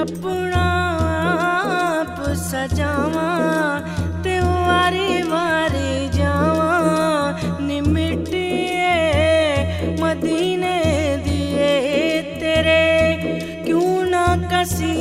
اپنا آپ سجاواں تے ماری ماری جاواں نمٹے مدینے دیے تیرے کیوں نہ کسی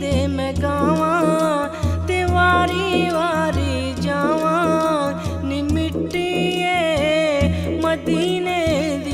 دے میں گاواں تے واری واری جاواں مدینے دی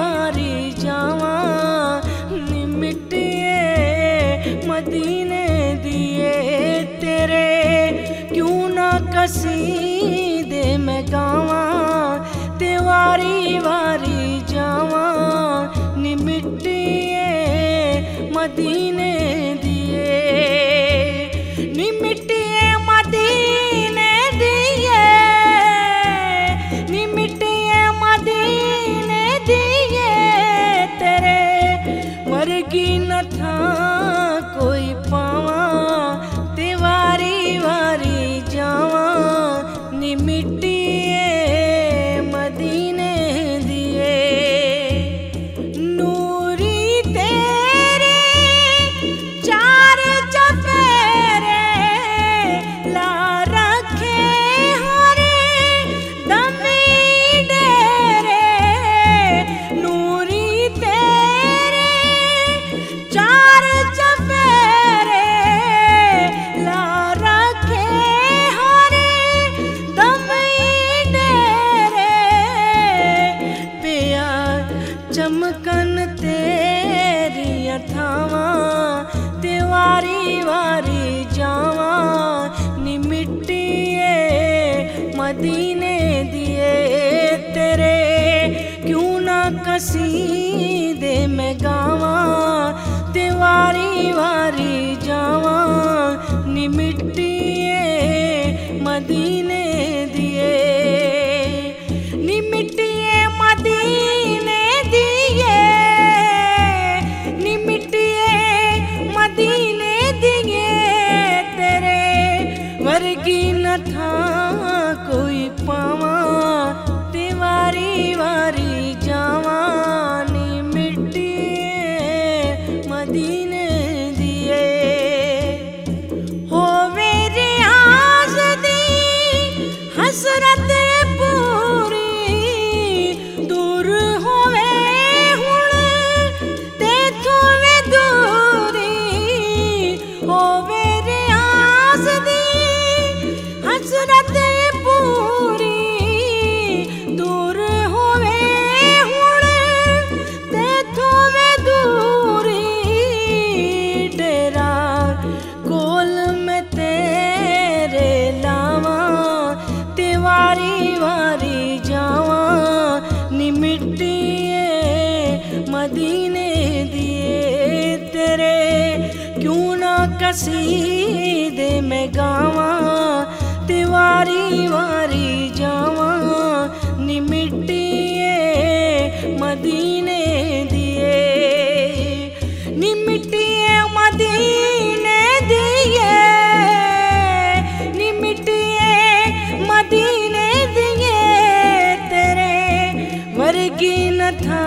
مدینے دیے تیرے، کیوں نہ کسیدے میں گاواں تے واری واری جاواں، نمٹیے مدینے دیے۔ نمٹیے مدینے دیے، نمٹیے مدینے دیے تیرے۔ ورگی نہ تھا پواں تے واری واری جاواں نی مٹی مدینے دیے ہووے ریاض دی حسرت کسید میں گاواں تیواری واری جاواں نمٹیے مدینے دیے نمٹیے مدینے دیے نمٹیے مدینے دیے تیرے ورگی نہ تھا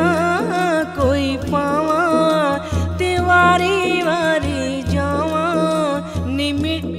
کوئی پاواں تیواری واری پیمنٹ